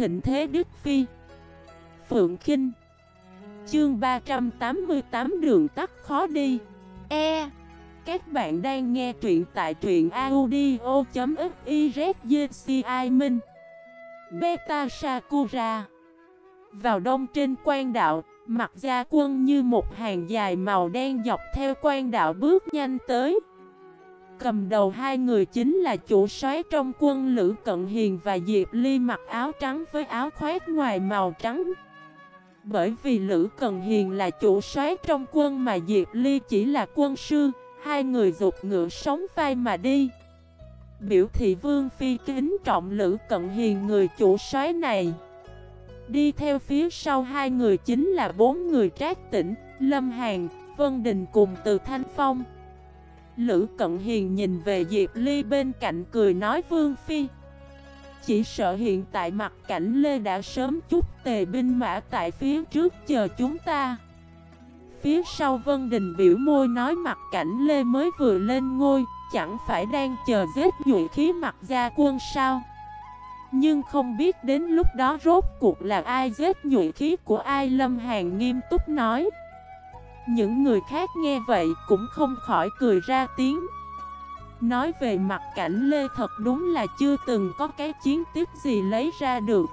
thịnh thế Đức Phi. Phượng Kinh. Chương 388 đường tắt khó đi. E. Các bạn đang nghe truyện tại truyện audio.xyzci Minh. Beta Sakura. Vào đông trên quan đạo Mặt gia quân như một hàng dài màu đen dọc theo quan đạo bước nhanh tới. Cầm đầu hai người chính là chủ soái trong quân Lữ Cận Hiền và Diệp Ly mặc áo trắng với áo khoét ngoài màu trắng. Bởi vì Lữ Cận Hiền là chủ soái trong quân mà Diệp Ly chỉ là quân sư Hai người dục ngựa sống vai mà đi. Biểu thị Vương Phi kính trọng Lữ Cận Hiền người chủ soái này. Đi theo phía sau hai người chính là bốn người trác tỉnh, Lâm Hàn, Vân Đình cùng từ Thanh Phong. Lữ Cận Hiền nhìn về Diệp Ly bên cạnh cười nói Vương Phi. Chỉ sợ hiện tại mặt cảnh Lê đã sớm chút tề binh mã tại phía trước chờ chúng ta. Phía sau Vân Đình biểu môi nói mặt cảnh Lê mới vừa lên ngôi, chẳng phải đang chờ giết nhụy khí mặt gia quân sao? Nhưng không biết đến lúc đó rốt cuộc là ai giết nhụy khí của ai Lâm Hàn nghiêm túc nói những người khác nghe vậy cũng không khỏi cười ra tiếng. Nói về mặt cảnh Lê thật đúng là chưa từng có cái chiến tiếp gì lấy ra được.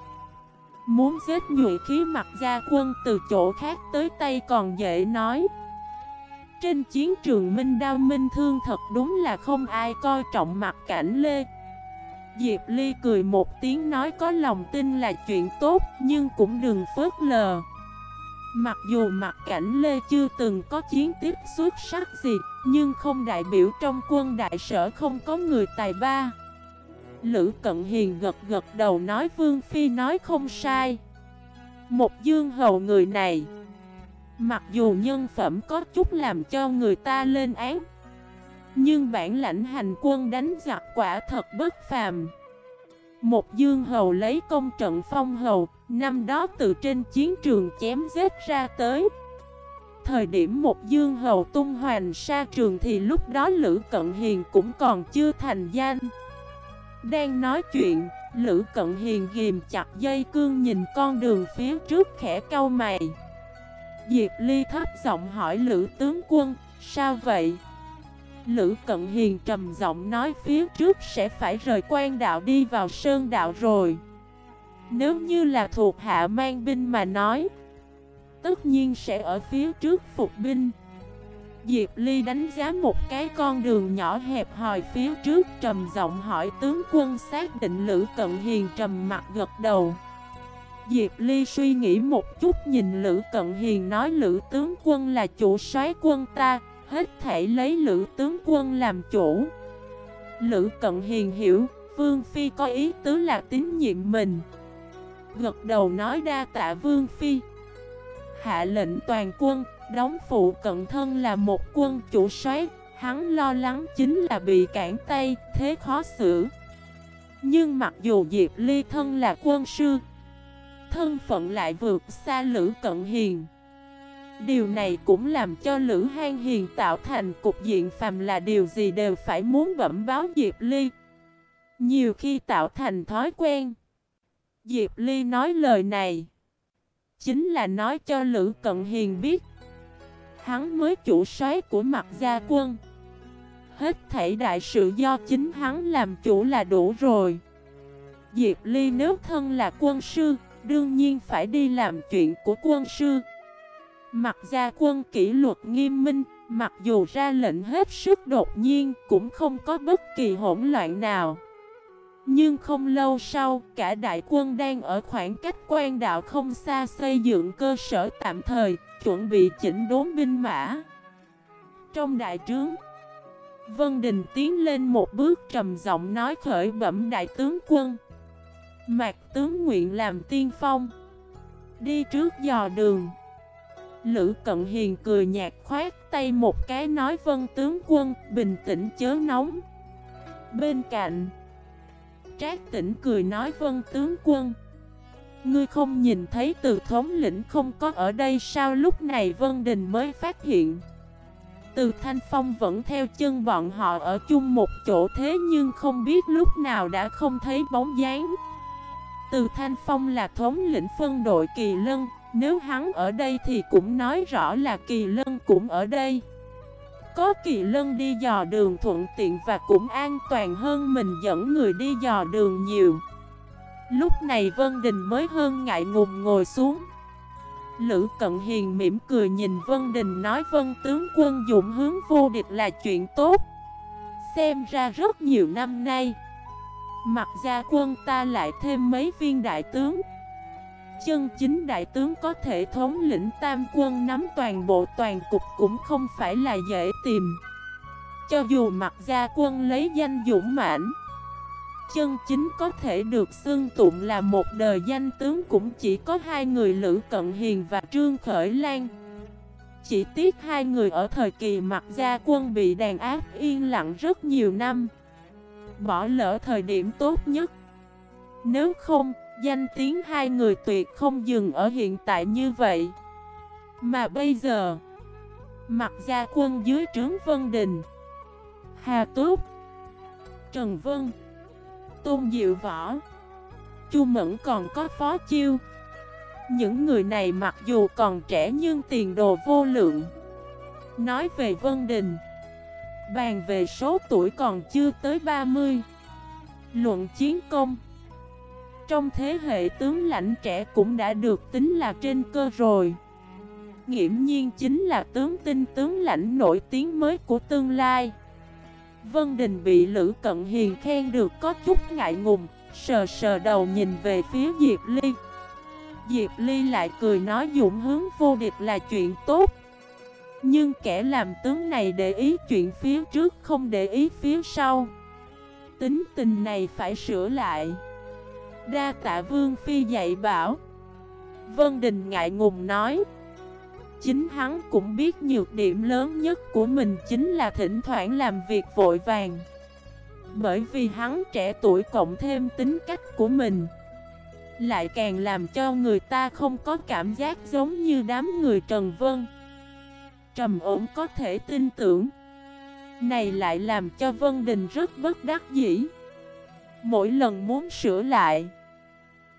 Muốn giết nhụy khí mặt gia quân từ chỗ khác tới tay còn dễ nói. Trên chiến trường Minh Đao Minh Thương thật đúng là không ai coi trọng mặt cảnh Lê. Diệp Ly cười một tiếng nói có lòng tin là chuyện tốt nhưng cũng đừng phớt lờ. Mặc dù mặt cảnh Lê chưa từng có chiến tiếp xuất sắc gì, nhưng không đại biểu trong quân đại sở không có người tài ba. Lữ Cận Hiền gật gật đầu nói Vương Phi nói không sai. Một dương hầu người này, mặc dù nhân phẩm có chút làm cho người ta lên án, nhưng bản lãnh hành quân đánh giặc quả thật bất phàm một dương hầu lấy công trận phong hầu, Năm đó từ trên chiến trường chém giết ra tới. Thời điểm một dương hầu tung hoành xa trường Thì lúc đó Lữ Cận Hiền cũng còn chưa thành danh. Đang nói chuyện, Lữ Cận Hiền ghim chặt dây cương nhìn con đường phía trước khẽ cau mày. Diệp Ly thấp giọng hỏi Lữ tướng quân, Sao vậy? Lữ Cận Hiền trầm giọng nói phía trước sẽ phải rời quan đạo đi vào sơn đạo rồi. Nếu như là thuộc hạ mang binh mà nói, Tất nhiên sẽ ở phía trước phục binh. Diệp Ly đánh giá một cái con đường nhỏ hẹp hòi phía trước, trầm giọng hỏi tướng quân xác định Lữ Cận Hiền trầm mặt gật đầu. Diệp Ly suy nghĩ một chút nhìn Lữ Cận Hiền nói, Lữ tướng quân là chủ soái quân ta Hết thể lấy Lữ tướng quân làm chủ. Lữ cận hiền hiểu, Vương Phi có ý tứ là tín nhiệm mình. Gật đầu nói đa tạ Vương Phi. Hạ lệnh toàn quân, Đóng phụ cận thân là một quân chủ soái, Hắn lo lắng chính là bị cản tay, Thế khó xử. Nhưng mặc dù Diệp Ly thân là quân sư, Thân phận lại vượt xa Lữ Cận Hiền. Điều này cũng làm cho Lữ Hang Hiền tạo thành cục diện phàm là điều gì đều phải muốn bẩm báo Diệp Ly. Nhiều khi tạo thành thói quen. Diệp Ly nói lời này. Chính là nói cho Lữ Cận Hiền biết. Hắn mới chủ soái của mặt gia quân. Hết thảy đại sự do chính hắn làm chủ là đủ rồi. Diệp Ly nếu thân là quân sư, đương nhiên phải đi làm chuyện của quân sư. Mặt gia quân kỷ luật nghiêm minh, mặc dù ra lệnh hết sức đột nhiên cũng không có bất kỳ hỗn loạn nào. Nhưng không lâu sau, cả đại quân đang ở khoảng cách quan đạo không xa xây dựng cơ sở tạm thời, chuẩn bị chỉnh đốn binh mã. Trong đại trướng, Vân Đình tiến lên một bước trầm giọng nói khởi bẩm đại tướng quân. Mạc tướng nguyện làm tiên phong, đi trước dò đường. Lữ Cận Hiền cười nhạt khoát tay một cái nói vân tướng quân, bình tĩnh chớ nóng. Bên cạnh, Trác tỉnh cười nói vân tướng quân. Ngươi không nhìn thấy từ thống lĩnh không có ở đây sao lúc này Vân Đình mới phát hiện? Từ Thanh Phong vẫn theo chân bọn họ ở chung một chỗ thế nhưng không biết lúc nào đã không thấy bóng dáng. Từ Thanh Phong là thống lĩnh phân đội Kỳ Lân nếu hắn ở đây thì cũng nói rõ là Kỳ Lân cũng ở đây. Có Kỳ Lân đi dò đường thuận tiện và cũng an toàn hơn mình dẫn người đi dò đường nhiều. Lúc này Vân Đình mới hơn ngại ngùng ngồi xuống. Lữ Cận Hiền mỉm cười nhìn Vân Đình nói, Vân tướng quân, dụng hướng vô địch là chuyện tốt. Xem ra rất nhiều năm nay Mặt gia quân ta lại thêm mấy viên đại tướng. Chân chính đại tướng có thể thống lĩnh tam quân nắm toàn bộ toàn cục cũng không phải là dễ tìm. Cho dù mặt gia quân lấy danh dũng mãnh Chân chính có thể được xưng tụng là một đời danh tướng cũng chỉ có hai người Lữ Cận Hiền và Trương Khởi Lan. Chỉ tiếc hai người ở thời kỳ mặt gia quân bị đàn áp yên lặng rất nhiều năm Bỏ lỡ thời điểm tốt nhất. Nếu không, danh tiếng hai người tuyệt không dừng ở hiện tại như vậy. Mà bây giờ, Mặt gia quân dưới trướng Vân Đình, Hà Túc, Trần Vân, Tôn Diệu Võ, Chu Mẫn còn có Phó Chiêu. Những người này mặc dù còn trẻ nhưng tiền đồ vô lượng. Nói về Vân Đình, Bàn về số tuổi còn chưa tới 30 Luận chiến công trong thế hệ tướng lãnh trẻ cũng đã được tính là trên cơ rồi. Nghiễm nhiên chính là tướng tinh tướng lãnh nổi tiếng mới của tương lai. Vân Đình bị Lữ Cận Hiền khen được có chút ngại ngùng, Sờ sờ đầu nhìn về phía Diệp Ly. Diệp Ly lại cười nói dũng hướng vô địch là chuyện tốt. Nhưng kẻ làm tướng này để ý chuyện phía trước không để ý phía sau. Tính tình này phải sửa lại. Đa tạ Vương Phi dạy bảo. Vân Đình ngại ngùng nói. Chính hắn cũng biết nhược điểm lớn nhất của mình chính là thỉnh thoảng làm việc vội vàng. Bởi vì hắn trẻ tuổi cộng thêm tính cách của mình, Lại càng làm cho người ta không có cảm giác giống như đám người Trần Vân. Trầm ổn có thể tin tưởng. Này lại làm cho Vân Đình rất bất đắc dĩ. Mỗi lần muốn sửa lại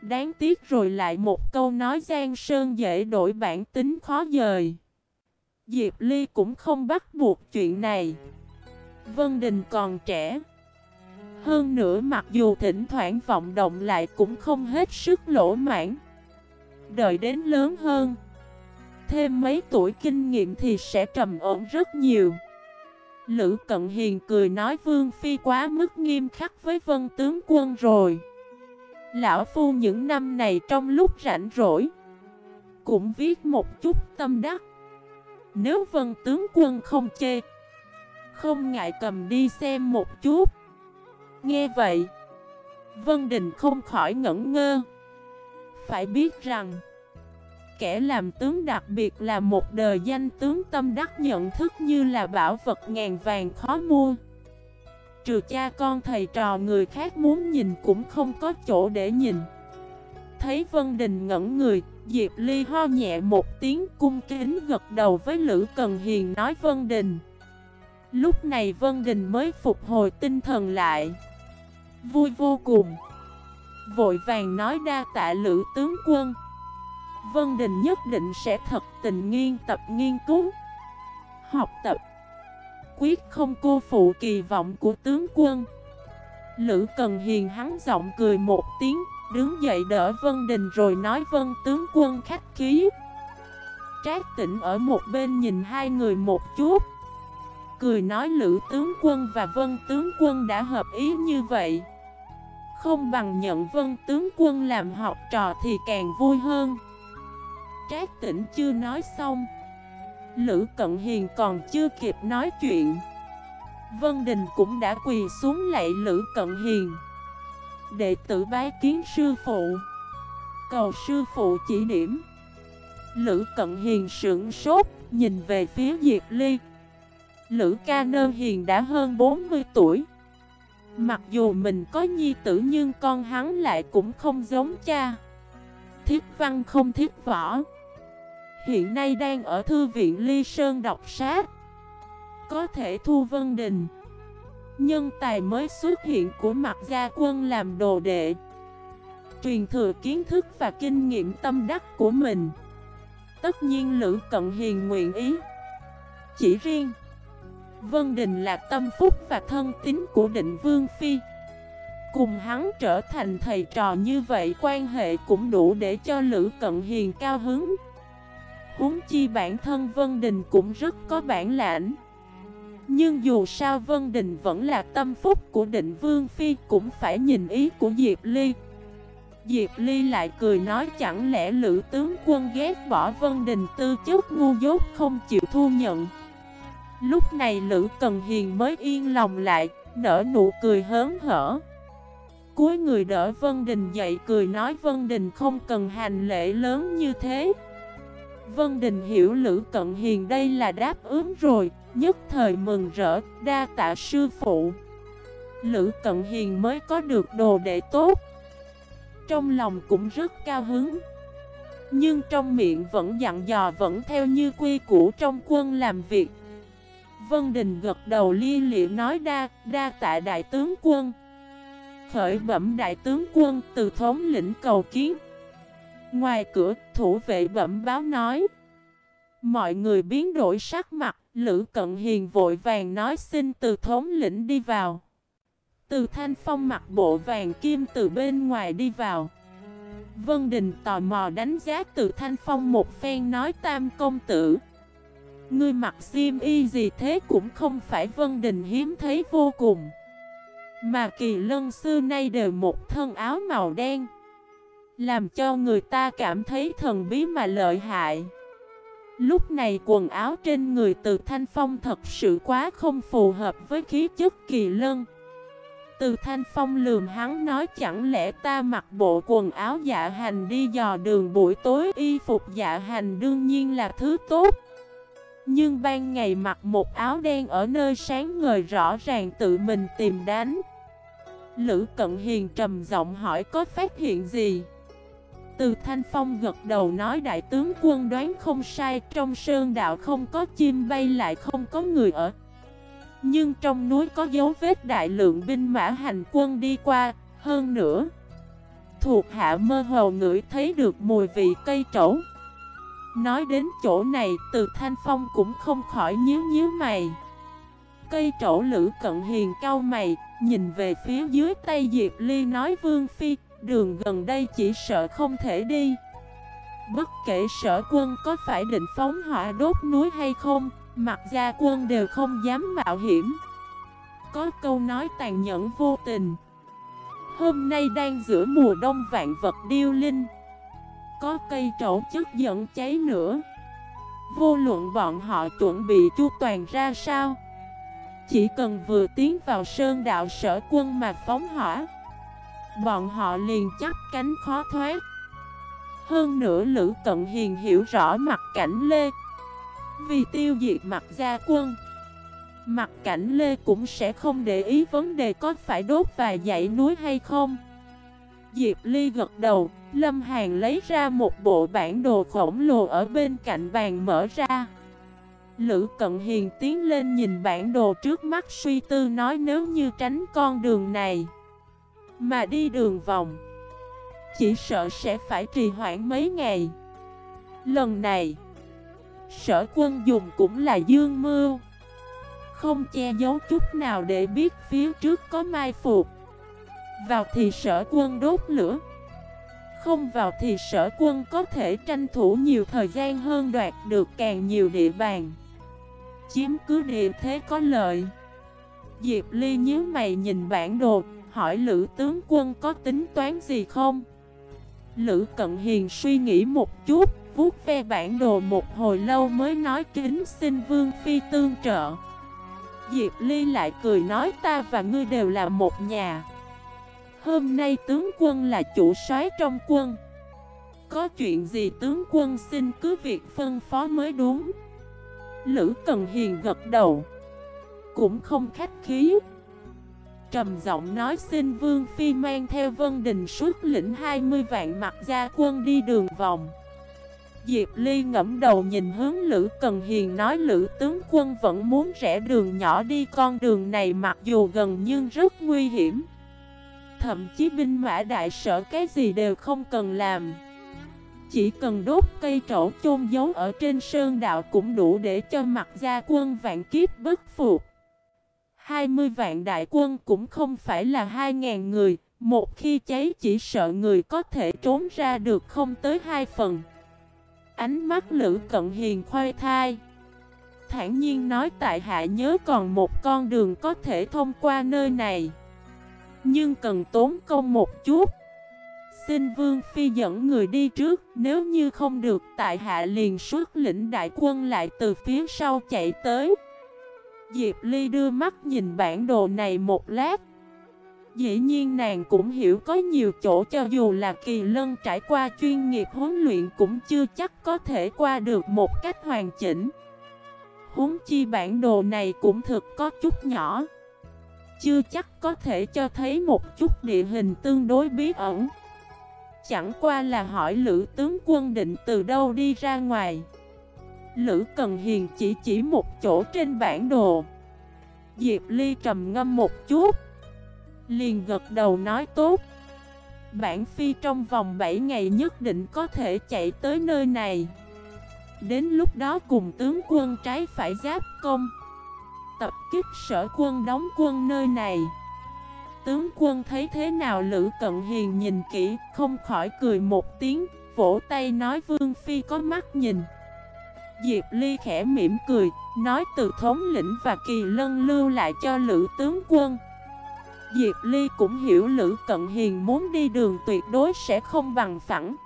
Đáng tiếc rồi lại một câu nói Giang Sơn dễ đổi bản tính khó dời. Diệp Ly cũng không bắt buộc chuyện này. Vân Đình còn trẻ. Hơn nữa mặc dù thỉnh thoảng vọng động lại cũng không hết sức lỗ mãn. Đợi đến lớn hơn. Thêm mấy tuổi kinh nghiệm thì sẽ trầm ổn rất nhiều. Lữ Cận Hiền cười nói Vương Phi quá mức nghiêm khắc với Vân Tướng Quân rồi. Lão Phu những năm này trong lúc rảnh rỗi, Cũng viết một chút tâm đắc. Nếu vân tướng quân không chê, Không ngại cầm đi xem một chút. Nghe vậy, Vân Đình không khỏi ngẩn ngơ. Phải biết rằng, Kẻ làm tướng đặc biệt là một đời danh tướng tâm đắc nhận thức như là bảo vật ngàn vàng khó mua. Trừ cha con thầy trò người khác muốn nhìn cũng không có chỗ để nhìn. Thấy Vân Đình ngẩn người, Diệp Ly ho nhẹ một tiếng cung kính gật đầu với Lữ Cần Hiền nói Vân Đình. Lúc này Vân Đình mới phục hồi tinh thần lại. Vui vô cùng. Vội vàng nói đa tạ Lữ tướng quân. Vân Đình nhất định sẽ thật tình nghiên tập nghiên cứu, Học tập quyết không cô phụ kỳ vọng của tướng quân. Lữ Cần Hiền hắn giọng cười một tiếng, Đứng dậy đỡ Vân Đình rồi nói, Vân tướng quân khách khí. Trác tỉnh ở một bên nhìn hai người một chút, Cười nói, Lữ tướng quân và Vân tướng quân đã hợp ý như vậy. Không bằng nhận Vân tướng quân làm học trò thì càng vui hơn. Trác tỉnh chưa nói xong Lữ Cận Hiền còn chưa kịp nói chuyện. Vân Đình cũng đã quỳ xuống lạy Lữ Cận Hiền. Đệ tử bái kiến sư phụ. Cầu sư phụ chỉ điểm. Lữ Cận Hiền sững sốt, Nhìn về phía Diệp Ly. Lữ Ca Nơ Hiền đã hơn 40 tuổi. Mặc dù mình có nhi tử nhưng con hắn lại cũng không giống cha. Thiết văn không thiết võ. Hiện nay đang ở thư viện Ly Sơn đọc sách Có thể thu Vân Đình Nhân tài mới xuất hiện của mặt gia quân làm đồ đệ truyền thừa kiến thức và kinh nghiệm tâm đắc của mình. Tất nhiên Lữ Cận Hiền nguyện ý. Chỉ riêng, Vân Đình là tâm phúc và thân tín của định Vương Phi. Cùng hắn trở thành thầy trò như vậy quan hệ cũng đủ để cho Lữ Cận Hiền cao hứng. Huống chi bản thân Vân Đình cũng rất có bản lãnh. Nhưng dù sao Vân Đình vẫn là tâm phúc của định Vương Phi cũng phải nhìn ý của Diệp Ly. Diệp Ly lại cười nói chẳng lẽ Lữ tướng quân ghét bỏ Vân Đình tư chất ngu dốt không chịu thu nhận. Lúc này Lữ Cần Hiền mới yên lòng lại, nở nụ cười hớn hở. Cuối người đỡ Vân Đình dậy cười nói Vân Đình không cần hành lễ lớn như thế. Vân Đình hiểu Lữ Cận Hiền đây là đáp ứng rồi, nhất thời mừng rỡ, đa tạ sư phụ. Lữ Cận Hiền mới có được đồ đệ tốt. Trong lòng cũng rất cao hứng. Nhưng trong miệng vẫn dặn dò vẫn theo như quy củ trong quân làm việc. Vân Đình gật đầu li liệu nói đa, đa tạ đại tướng quân. Khởi bẩm đại tướng quân từ thống lĩnh cầu kiến. Ngoài cửa, thủ vệ bẩm báo nói. Mọi người biến đổi sắc mặt, Lữ Cận Hiền vội vàng nói xin từ thống lĩnh đi vào. Từ thanh phong mặc bộ vàng kim từ bên ngoài đi vào. Vân Đình tò mò đánh giá từ thanh phong một phen nói tam công tử. Ngươi mặc xiêm y gì thế cũng không phải Vân Đình hiếm thấy vô cùng. Mà kỳ lân xưa nay đều một thân áo màu đen. Làm cho người ta cảm thấy thần bí mà lợi hại. Lúc này quần áo trên người từ Thanh Phong thật sự quá không phù hợp với khí chất kỳ lân. Từ Thanh Phong lườm hắn nói, chẳng lẽ ta mặc bộ quần áo dạ hành đi dò đường buổi tối, Y phục dạ hành đương nhiên là thứ tốt. Nhưng ban ngày mặc một áo đen ở nơi sáng ngời rõ ràng tự mình tìm đánh. Lữ Cận Hiền trầm giọng hỏi, có phát hiện gì? Từ Thanh Phong gật đầu nói đại tướng quân đoán không sai, Trong sơn đạo không có chim bay lại không có người ở. Nhưng trong núi có dấu vết đại lượng binh mã hành quân đi qua, Hơn nữa, Thuộc hạ mơ hồ ngửi thấy được mùi vị cây trổ. Nói đến chỗ này, từ Thanh Phong cũng không khỏi nhíu nhíu mày. Cây trổ lữ cận hiền cao mày, Nhìn về phía dưới tay Diệp Ly nói Vương Phi Đường gần đây chỉ sợ không thể đi. Bất kể sở quân có phải định phóng hỏa đốt núi hay không, Mặt gia quân đều không dám mạo hiểm. Có câu nói tàn nhẫn vô tình. Hôm nay đang giữa mùa đông vạn vật điêu linh. Có cây trổ chất dẫn cháy nữa. Vô luận bọn họ chuẩn bị chu toàn ra sao. Chỉ cần vừa tiến vào sơn đạo sở quân mà phóng hỏa Bọn họ liền chắc cánh khó thoát. Hơn nữa Lữ Cận Hiền hiểu rõ mặt cảnh Lê. Vì tiêu diệt mặt gia quân, Mặt cảnh Lê cũng sẽ không để ý vấn đề có phải đốt vài dãy núi hay không. Diệp Ly gật đầu, Lâm Hàn lấy ra một bộ bản đồ khổng lồ ở bên cạnh bàn mở ra. Lữ Cận Hiền tiến lên nhìn bản đồ trước mắt suy tư nói nếu như tránh con đường này mà đi đường vòng. Chỉ sợ sẽ phải trì hoãn mấy ngày. Lần này, Sở quân dùng cũng là dương mưu. Không che giấu chút nào để biết phía trước có mai phục. Vào thì sở quân đốt lửa. Không vào thì sở quân có thể tranh thủ nhiều thời gian hơn đoạt được càng nhiều địa bàn. Chiếm cứ địa thế có lợi. Diệp Ly nhíu mày nhìn bản đồ hỏi Lữ tướng quân có tính toán gì không? Lữ Cận Hiền suy nghĩ một chút, vuốt ve bản đồ một hồi lâu mới nói kính xin Vương Phi tương trợ. Diệp Ly lại cười nói ta và ngươi đều là một nhà. Hôm nay tướng quân là chủ soái trong quân. Có chuyện gì tướng quân xin cứ việc phân phó mới đúng. Lữ Cần Hiền gật đầu. Cũng không khách khí. Trầm giọng nói, xin Vương Phi mang theo Vân Đình suốt lĩnh 20 vạn mặt gia quân đi đường vòng. Diệp Ly ngẫm đầu nhìn hướng Lữ Cần Hiền nói, Lữ tướng quân vẫn muốn rẽ đường nhỏ đi, con đường này mặc dù gần nhưng rất nguy hiểm. Thậm chí binh mã đại sở cái gì đều không cần làm. Chỉ cần đốt cây trổ chôn giấu ở trên sơn đạo cũng đủ để cho mặt gia quân vạn kiếp bất phục. 20 vạn đại quân cũng không phải là 2.000 người. Một khi cháy chỉ sợ người có thể trốn ra được không tới hai phần. Ánh mắt Lữ Cận Hiền khoai thai. Thản nhiên nói tại hạ nhớ còn một con đường có thể thông qua nơi này. Nhưng cần tốn công một chút. Xin Vương Phi dẫn người đi trước, Nếu như không được, tại hạ liền xuất lĩnh đại quân lại từ phía sau chạy tới. Diệp Ly đưa mắt nhìn bản đồ này một lát. Dĩ nhiên nàng cũng hiểu có nhiều chỗ cho dù là kỳ lân trải qua chuyên nghiệp huấn luyện cũng chưa chắc có thể qua được một cách hoàn chỉnh. Huống chi bản đồ này cũng thực có chút nhỏ. Chưa chắc có thể cho thấy một chút địa hình tương đối bí ẩn. Chẳng qua là hỏi Lữ tướng quân định từ đâu đi ra ngoài. Lữ Cần Hiền chỉ chỉ một chỗ trên bản đồ. Diệp Ly trầm ngâm một chút, Liền gật đầu nói tốt. Bản phi trong vòng 7 ngày nhất định có thể chạy tới nơi này. Đến lúc đó cùng tướng quân trái phải giáp công, Tập kích sở quân đóng quân nơi này. Tướng quân thấy thế nào Lữ Cận Hiền nhìn kỹ, Không khỏi cười một tiếng, Vỗ tay nói, Vương Phi có mắt nhìn. Diệp Ly khẽ mỉm cười, Nói từ thống lĩnh và kỳ lân lưu lại cho Lữ tướng quân. Diệp Ly cũng hiểu Lữ Cận Hiền muốn đi đường tuyệt đối sẽ không bằng phẳng.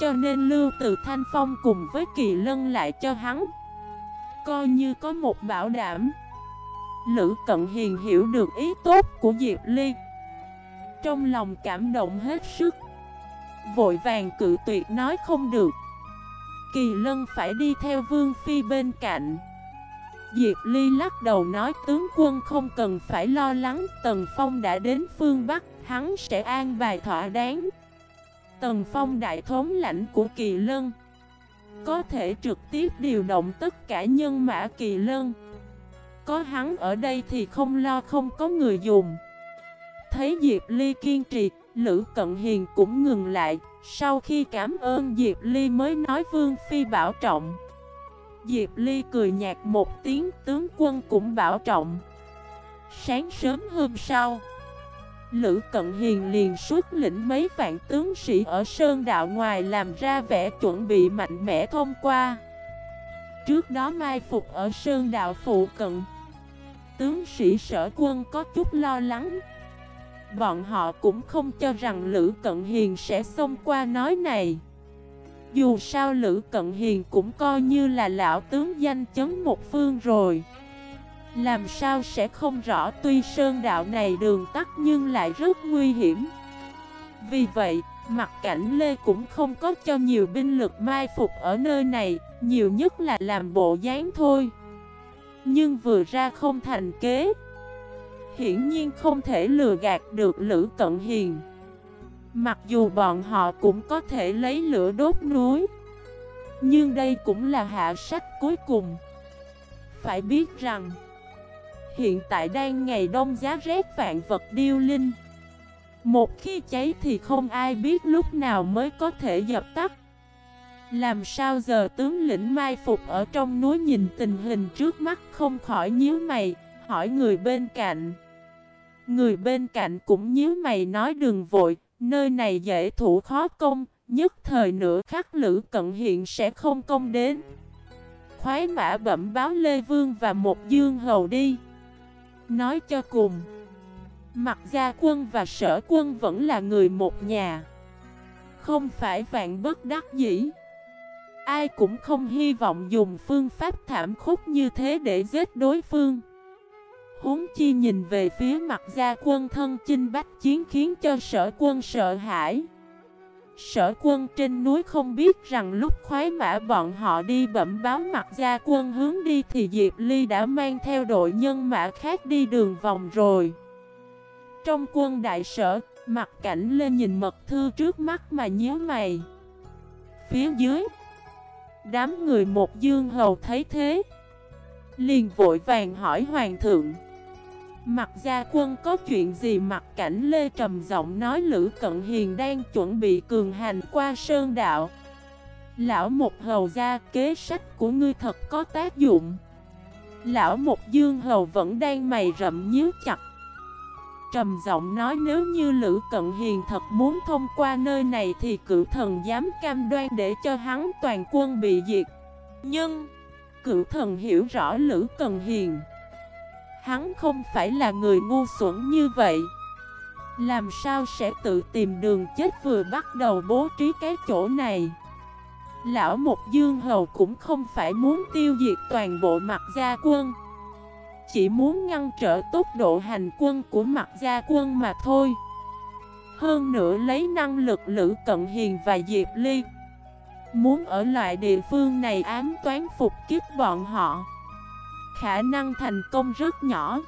Cho nên Lưu Từ Thanh Phong cùng với Kỳ Lân lại cho hắn. Coi như có một bảo đảm. Lữ Cận Hiền hiểu được ý tốt của Diệp Ly. Trong lòng cảm động hết sức. Vội vàng cự tuyệt nói không được. Kỳ Lân phải đi theo Vương Phi bên cạnh. Diệp Ly lắc đầu nói tướng quân không cần phải lo lắng Tần Phong đã đến phương Bắc Hắn sẽ an bài thỏa đáng. Tần Phong đại thống lãnh của Kỳ Lân Có thể trực tiếp điều động tất cả nhân mã Kỳ Lân. Có hắn ở đây thì không lo không có người dùng. Thấy Diệp Ly kiên trì, Lữ Cận Hiền cũng ngừng lại, Sau khi cảm ơn Diệp Ly mới nói Vương Phi bảo trọng. Diệp Ly cười nhạt một tiếng, tướng quân cũng bảo trọng. Sáng sớm hôm sau, Lữ Cận Hiền liền xuất lĩnh mấy vạn tướng sĩ ở Sơn Đạo ngoài làm ra vẻ chuẩn bị mạnh mẽ thông qua. Trước đó mai phục ở Sơn Đạo phụ cận, Tướng sĩ sở quân có chút lo lắng. Bọn họ cũng không cho rằng Lữ Cận Hiền sẽ xông qua nói này. Dù sao Lữ Cận Hiền cũng coi như là lão tướng danh chấn một phương rồi. Làm sao sẽ không rõ tuy sơn đạo này đường tắt nhưng lại rất nguy hiểm. Vì vậy, mặt cảnh Lê cũng không có cho nhiều binh lực mai phục ở nơi này Nhiều nhất là làm bộ dáng thôi. Nhưng vừa ra không thành kế. Hiển nhiên không thể lừa gạt được Lữ Cận Hiền. Mặc dù bọn họ cũng có thể lấy lửa đốt núi, Nhưng đây cũng là hạ sách cuối cùng. Phải biết rằng, Hiện tại đang ngày đông giá rét vạn vật điêu linh. Một khi cháy thì không ai biết lúc nào mới có thể dập tắt. Làm sao giờ tướng lĩnh mai phục ở trong núi nhìn tình hình trước mắt không khỏi nhíu mày, Hỏi người bên cạnh. Người bên cạnh cũng nhíu mày nói đừng vội, Nơi này dễ thủ khó công, Nhất thời nửa khắc lữ cận hiện sẽ không công đến. Khoái mã bẩm báo Lê Vương và một dương hầu đi. Nói cho cùng Mặt gia quân và sở quân vẫn là người một nhà. Không phải vạn bất đắc dĩ. Ai cũng không hy vọng dùng phương pháp thảm khốc như thế để giết đối phương. Huống chi nhìn về phía mặt gia quân thân chinh bách chiến khiến cho sở quân sợ hãi Sở quân trên núi không biết rằng lúc khoái mã bọn họ đi bẩm báo mặt gia quân hướng đi thì Diệp Ly đã mang theo đội nhân mã khác đi đường vòng rồi. Trong quân đại sở, mặt cảnh lên nhìn mật thư trước mắt mà nhớ mày. Phía dưới, đám người một dương hầu thấy thế. Liền vội vàng hỏi hoàng thượng. Mặt gia quân có chuyện gì mặt cảnh Lê trầm giọng nói Lữ Cận Hiền đang chuẩn bị cường hành qua sơn đạo. Lão một hầu gia, kế sách của ngươi thật có tác dụng. Lão một dương hầu vẫn đang mày rậm nhíu chặt. Trầm giọng nói nếu như Lữ Cận Hiền thật muốn thông qua nơi này thì cựu thần dám cam đoan để cho hắn toàn quân bị diệt. Nhưng cựu thần hiểu rõ Lữ Cận Hiền. Hắn không phải là người ngu xuẩn như vậy. Làm sao sẽ tự tìm đường chết vừa bắt đầu bố trí cái chỗ này? Lão Một Dương Hầu cũng không phải muốn tiêu diệt toàn bộ mặt gia quân. Chỉ muốn ngăn trở tốc độ hành quân của mặt gia quân mà thôi. Hơn nữa lấy năng lực Lữ Cận Hiền và Diệp Ly. Muốn ở lại địa phương này ám toán phục kiếp bọn họ. Khả năng thành công rất nhỏ.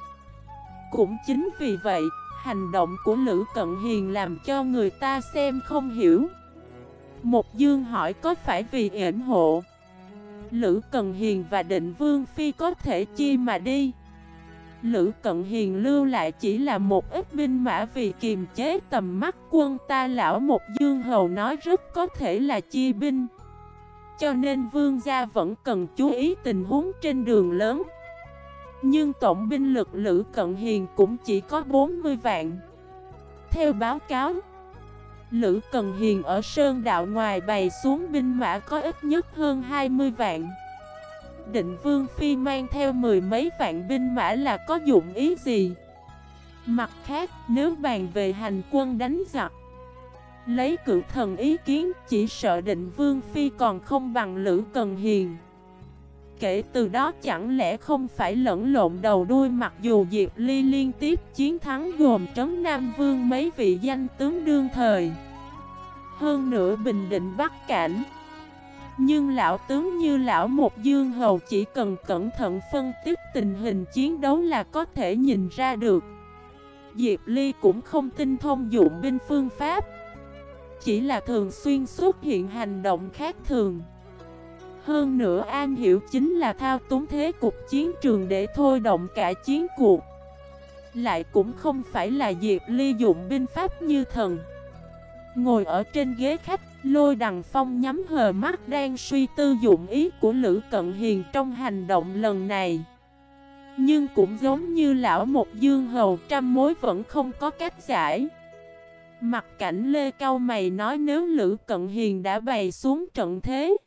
Cũng chính vì vậy, Hành động của Lữ Cận Hiền làm cho người ta xem không hiểu. Một dương hỏi có phải vì ẩn hộ Lữ Cần Hiền và Định Vương Phi có thể chi mà đi? Lữ Cận Hiền lưu lại chỉ là một ít binh mã vì kiềm chế tầm mắt quân ta lão một dương hầu nói rất có thể là chi binh. Cho nên vương gia vẫn cần chú ý tình huống trên đường lớn. Nhưng tổng binh lực Lữ Cận Hiền cũng chỉ có 40 vạn. Theo báo cáo Lữ Cần Hiền ở Sơn Đạo ngoài bày xuống binh mã có ít nhất hơn 20 vạn. Định Vương Phi mang theo mười mấy vạn binh mã là có dụng ý gì? Mặt khác, nếu bàn về hành quân đánh giặc Lấy cự thần ý kiến chỉ sợ định Vương Phi còn không bằng Lữ Cần Hiền. Kể từ đó chẳng lẽ không phải lẫn lộn đầu đuôi mặc dù Diệp Ly liên tiếp chiến thắng gồm trấn Nam Vương mấy vị danh tướng đương thời. Hơn nữa bình định Bắc Cảnh. Nhưng lão tướng như lão Một Dương Hầu chỉ cần cẩn thận phân tích tình hình chiến đấu là có thể nhìn ra được. Diệp Ly cũng không tinh thông dụng binh phương pháp. Chỉ là thường xuyên xuất hiện hành động khác thường hơn nữa An Hiểu chính là thao túng thế cục chiến trường để thôi động cả chiến cuộc. Lại cũng không phải là Diệp Ly dụng binh pháp như thần. Ngồi ở trên ghế khách, lôi đằng phong nhắm hờ mắt đang suy tư dụng ý của Lữ Cận Hiền trong hành động lần này. Nhưng cũng giống như lão một dương hầu trăm mối vẫn không có cách giải. Mặt cảnh Lê Cao Mày nói nếu Lữ Cận Hiền đã bày xuống trận thế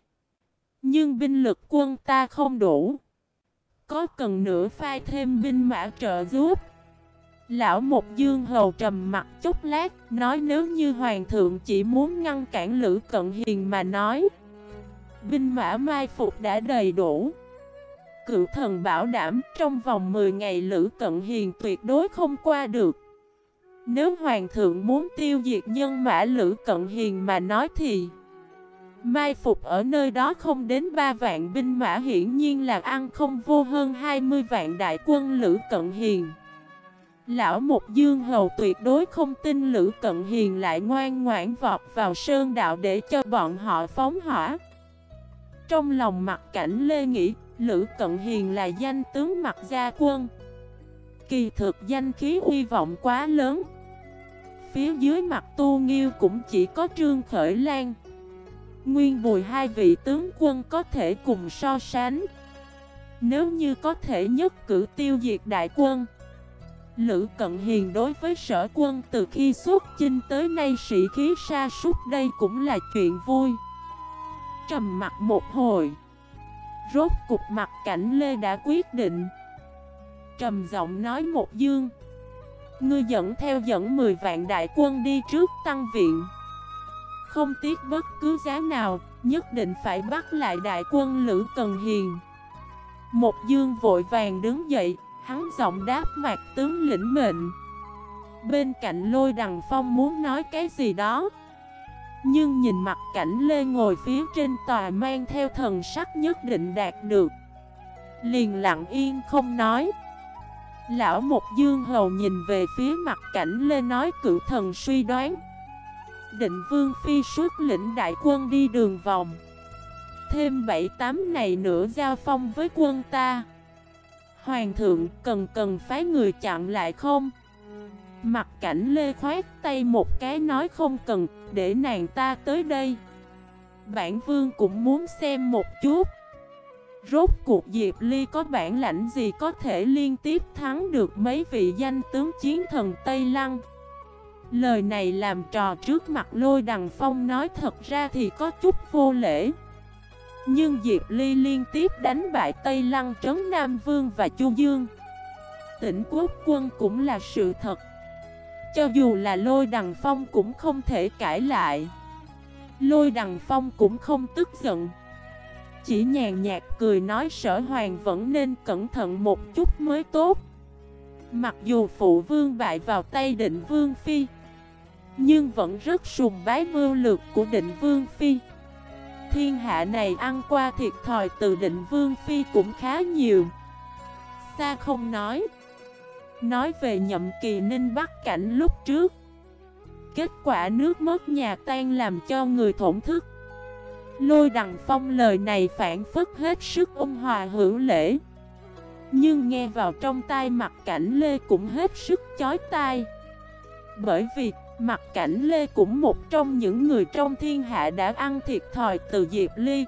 nhưng binh lực quân ta không đủ. Có cần nữa phai thêm binh mã trợ giúp? Lão Một Dương Hầu trầm mặt chút lát, Nói nếu như Hoàng thượng chỉ muốn ngăn cản Lữ Cận Hiền mà nói, Binh mã mai phục đã đầy đủ. Cựu thần bảo đảm trong vòng 10 ngày Lữ Cận Hiền tuyệt đối không qua được. Nếu Hoàng thượng muốn tiêu diệt nhân mã Lữ Cận Hiền mà nói thì Mai phục ở nơi đó không đến 3 vạn binh mã hiển nhiên là ăn không vô hơn 20 vạn đại quân Lữ Cận Hiền. Lão mục Dương Hầu tuyệt đối không tin Lữ Cận Hiền lại ngoan ngoãn vọt vào sơn đạo để cho bọn họ phóng hỏa. Trong lòng mặt cảnh Lê nghĩ, Lữ Cận Hiền là danh tướng mặt gia quân. Kỳ thực danh khí uy vọng quá lớn. Phía dưới mặt tu nghiêu cũng chỉ có Trương Khởi Lan. Nguyên bùi hai vị tướng quân có thể cùng so sánh. Nếu như có thể nhất cử tiêu diệt đại quân, Lữ Cận Hiền đối với sở quân từ khi xuất chinh tới nay sĩ khí sa sút đây cũng là chuyện vui. Trầm mặt một hồi, Rốt cục mặt cảnh Lê đã quyết định. Trầm giọng nói một dương, Ngươi dẫn theo dẫn 10 vạn đại quân đi trước tăng viện không tiếc bất cứ giá nào, nhất định phải bắt lại đại quân Lữ Cần Hiền. Một dương vội vàng đứng dậy, hắn giọng đáp mặt tướng lĩnh mệnh. Bên cạnh lôi đằng phong muốn nói cái gì đó. Nhưng nhìn mặt cảnh Lê ngồi phía trên tòa mang theo thần sắc nhất định đạt được. Liền lặng yên không nói. Lão một dương hầu nhìn về phía mặt cảnh Lê nói cử thần suy đoán định Vương Phi xuất lĩnh đại quân đi đường vòng Thêm 7-8 ngày nữa giao phong với quân ta Hoàng thượng cần cần phái người chặn lại không? Mặt cảnh lê khoát tay một cái nói không cần, để nàng ta tới đây. Bản vương cũng muốn xem một chút. Rốt cuộc Diệp Ly có bản lãnh gì có thể liên tiếp thắng được mấy vị danh tướng chiến thần Tây Lăng. Lời này làm trò trước mặt lôi đằng phong nói thật ra thì có chút vô lễ. Nhưng Diệp Ly liên tiếp đánh bại Tây Lăng Trấn Nam Vương và Chu Dương. Tỉnh quốc quân cũng là sự thật. Cho dù là lôi đằng phong cũng không thể cãi lại. Lôi đằng phong cũng không tức giận. Chỉ nhàn nhạt cười nói sở hoàng vẫn nên cẩn thận một chút mới tốt. Mặc dù phụ vương bại vào tay định vương phi nhưng vẫn rất sùng bái mưu lược của định vương phi. Thiên hạ này ăn qua thiệt thòi từ định vương phi cũng khá nhiều. Xa không nói. Nói về nhậm kỳ ninh bắt cảnh lúc trước. Kết quả nước mất nhà tan làm cho người thổn thức. Lôi đằng phong lời này phản phất hết sức ôn hòa hữu lễ. Nhưng nghe vào trong tai mặt cảnh Lê cũng hết sức chói tai. Bởi vì mặt cảnh Lê cũng một trong những người trong thiên hạ đã ăn thiệt thòi từ Diệp Ly.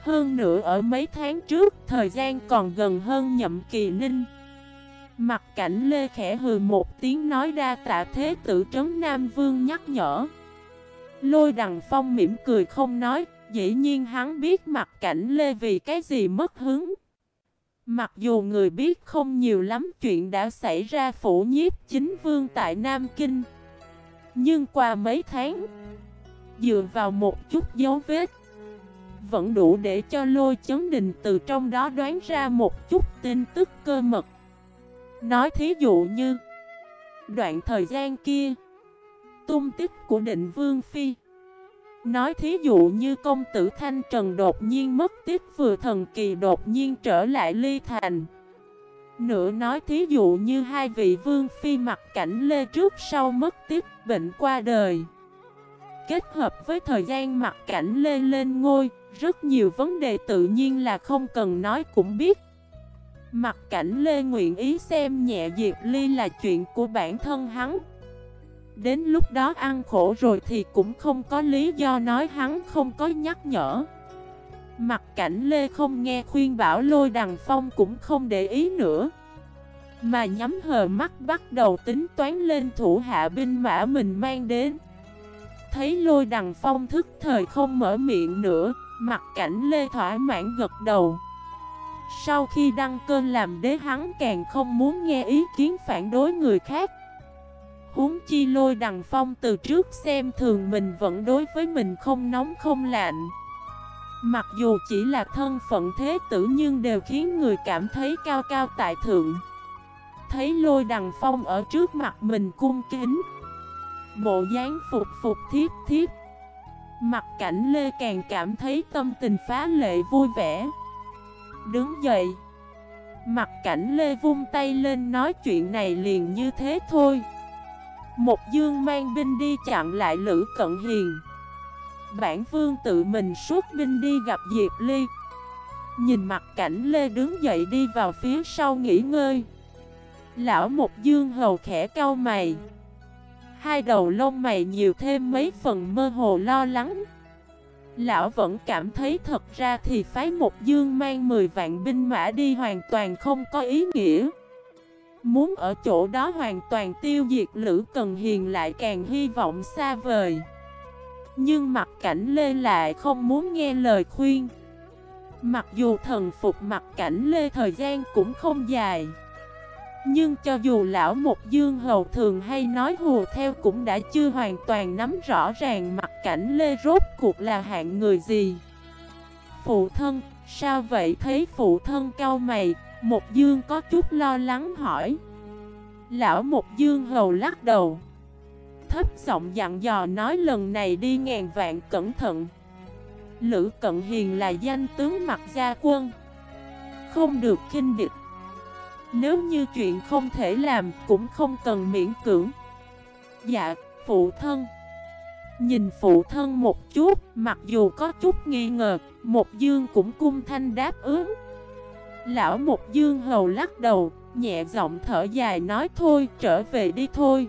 Hơn nữa ở mấy tháng trước, thời gian còn gần hơn nhậm kỳ ninh. Mặt cảnh Lê khẽ hừ một tiếng nói ra tạ thế tử trấn Nam Vương nhắc nhở. Lôi đằng phong mỉm cười không nói, Dĩ nhiên hắn biết mặt cảnh Lê vì cái gì mất hứng. Mặc dù người biết không nhiều lắm chuyện đã xảy ra phủ nhiếp chính vương tại Nam Kinh nhưng qua mấy tháng, Dựa vào một chút dấu vết, Vẫn đủ để cho lôi chấn đình từ trong đó đoán ra một chút tin tức cơ mật. Nói thí dụ như, Đoạn thời gian kia, Tung tích của định vương phi. Nói thí dụ như công tử Thanh Trần đột nhiên mất tích, vừa thần kỳ đột nhiên trở lại ly thành. Nữa nói thí dụ như hai vị vương phi mặt cảnh lê trước sau mất tiếp bệnh qua đời. Kết hợp với thời gian mặt cảnh lê lên ngôi, Rất nhiều vấn đề tự nhiên là không cần nói cũng biết. Mặt cảnh lê nguyện ý xem nhẹ Diệp Ly là chuyện của bản thân hắn. Đến lúc đó ăn khổ rồi thì cũng không có lý do nói hắn không có nhắc nhở. Mặt cảnh Lê không nghe khuyên bảo lôi đằng phong cũng không để ý nữa. Mà nhắm hờ mắt bắt đầu tính toán lên thủ hạ binh mã mình mang đến. Thấy lôi đằng phong thức thời không mở miệng nữa, Mặt cảnh Lê thỏa mãn gật đầu. Sau khi đăng cơn làm đế hắn càng không muốn nghe ý kiến phản đối người khác. Huống chi lôi đằng phong từ trước xem thường mình vẫn đối với mình không nóng không lạnh. Mặc dù chỉ là thân phận thế tử nhưng đều khiến người cảm thấy cao cao tại thượng. Thấy lôi đằng phong ở trước mặt mình cung kính. Bộ dáng phục phục thiếp thiếp. Mặt cảnh Lê càng cảm thấy tâm tình phá lệ vui vẻ. Đứng dậy. Mặt cảnh Lê vung tay lên nói chuyện này liền như thế thôi. Một dương mang binh đi chặn lại Lữ Cận Hiền. Bản vương tự mình suốt binh đi gặp Diệp Ly. Nhìn mặt cảnh Lê đứng dậy đi vào phía sau nghỉ ngơi. Lão một dương hầu khẽ cau mày. Hai đầu lông mày nhiều thêm mấy phần mơ hồ lo lắng. Lão vẫn cảm thấy thật ra thì phái một dương mang 10 vạn binh mã đi hoàn toàn không có ý nghĩa. Muốn ở chỗ đó hoàn toàn tiêu diệt Lữ Cần Hiền lại càng hy vọng xa vời. Nhưng mặt cảnh Lê lại không muốn nghe lời khuyên. Mặc dù thần phục mặt cảnh Lê thời gian cũng không dài. Nhưng cho dù lão một dương hầu thường hay nói hùa theo cũng đã chưa hoàn toàn nắm rõ ràng mặt cảnh Lê rốt cuộc là hạng người gì. Phụ thân, sao vậy? Thấy phụ thân cao mày, một dương có chút lo lắng hỏi. Lão một dương hầu lắc đầu. Thấp giọng dặn dò nói lần này đi ngàn vạn cẩn thận. Lữ Cận Hiền là danh tướng mặt gia quân. Không được kinh địch. Nếu như chuyện không thể làm cũng không cần miễn cưỡng. Dạ, phụ thân. Nhìn phụ thân một chút, mặc dù có chút nghi ngờ Một dương cũng cung thanh đáp ứng. Lão một Dương Hầu lắc đầu, nhẹ giọng thở dài nói thôi, trở về đi thôi.